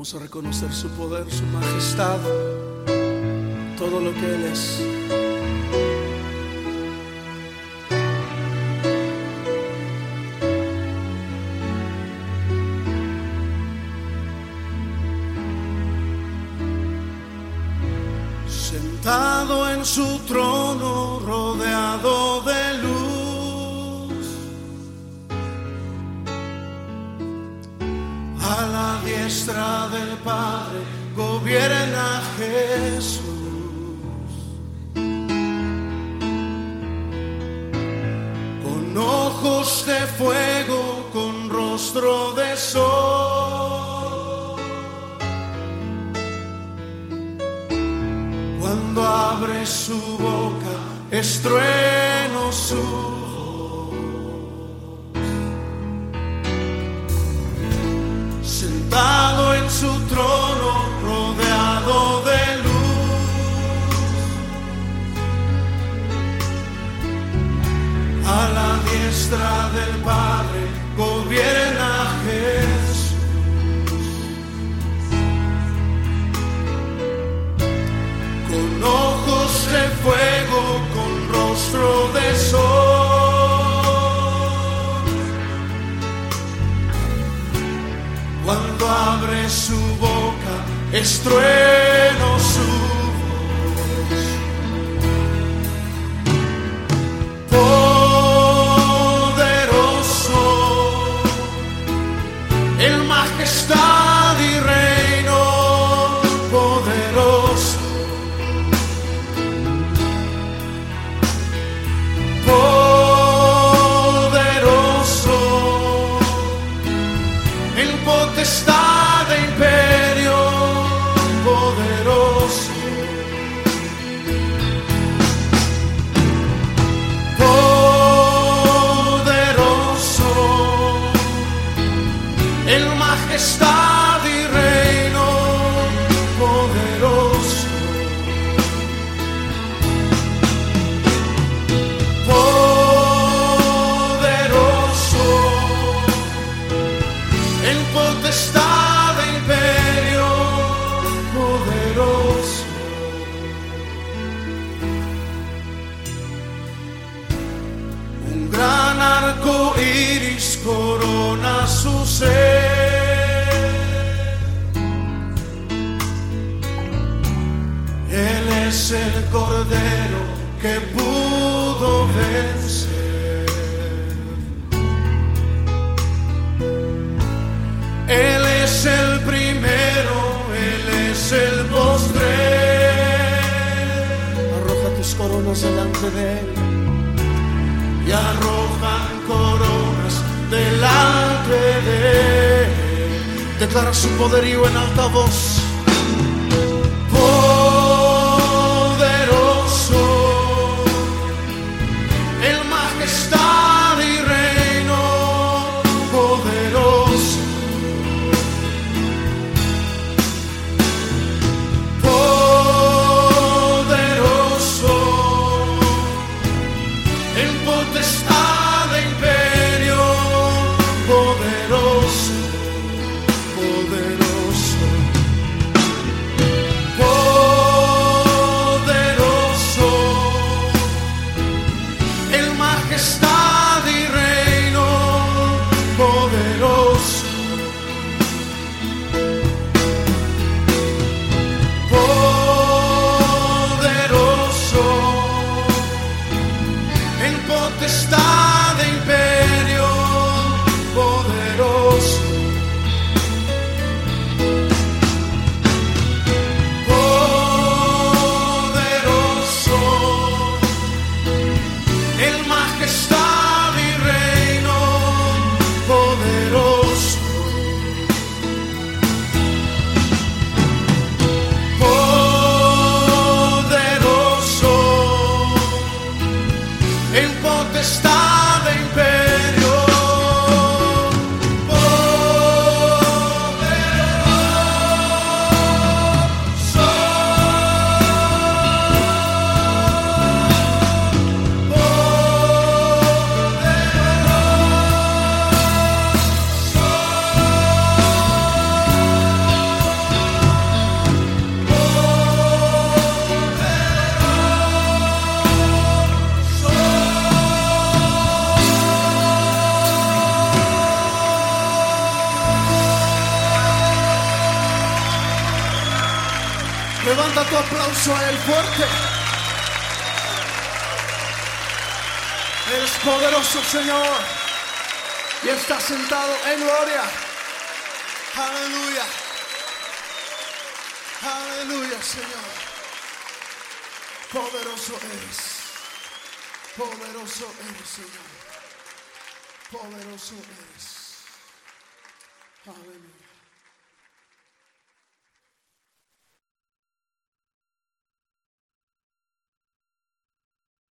Vamos a reconocer su poder, su majestad, todo lo que Él es. Sentado en su trono, rodeado diestra del Padre gobierna Jesús. Con ojos de fuego, con rostro de sol. Cuando abre su boca, estrueno su A la diestra del Padre gobierna Jesús. con ojos de fuego, con rostro de sol. Cuando abre su boca, estrueno en potestad de imperio poderoso. Un gran arco iris corona su ser. Él es el cordero que coronas delante de Él y arrojan coronas delante de Él. Declara su poderío en alta voz. Levanta tu aplauso a Él fuerte. Eres poderoso, Señor. Y está sentado en gloria. Aleluya. Aleluya, Señor. Poderoso eres. Poderoso eres, Señor. Poderoso eres. Aleluya.